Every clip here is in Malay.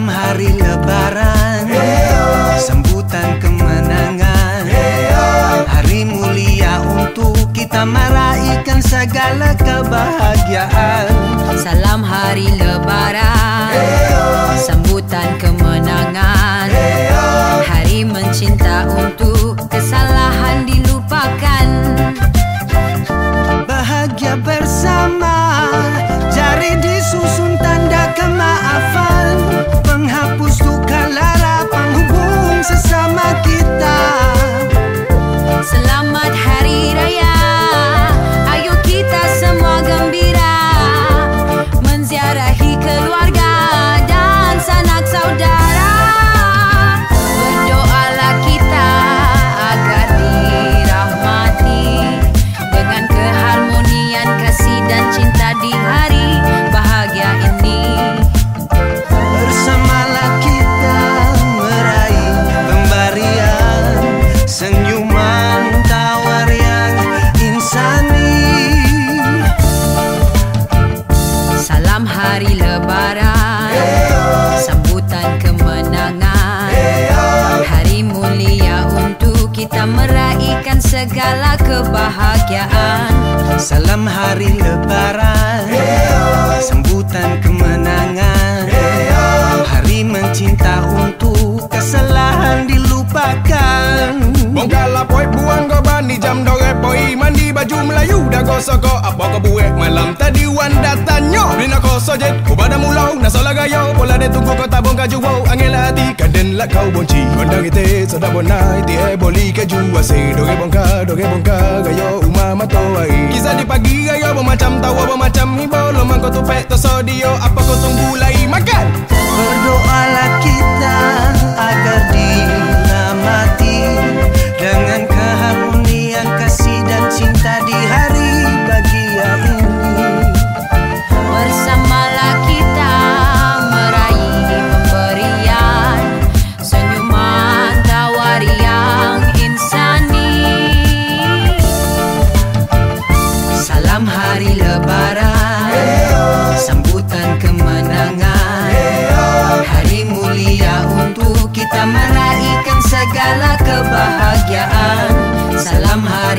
Salam hari lebaran. Sambutan kemenangan. Hari mulia untuk kita meraihkan segala kebahagiaan. Salam hari lebaran. Sambutan kemenangan tu calor. Segala kebahagiaan. Salam hari lebaran. Sambutan kemenangan. Hari mencinta untuk kesalahan dilupakan. Bongkala poe buang goban di jam dore poi mandi baju Melayu dah gosok ko apa kau buat malam tadi wan datanya Rina ko sojet ku pada mulau. Na sola gayo pola de tunggu ko tabong kaju wow angel hati bend like cow bonchi. Kondang ite so da bonai di e boli ke jua se doge bongka doge bongka gayo umama toai. Kisah di pagi gayo bomacam tawa bomacam hibau lomang kau tu pet to sodio apa kau tunggu lagi.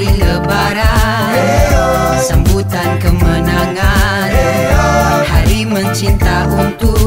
Hari Lebaran. Sambutan kemenangan. Hari mencinta untuk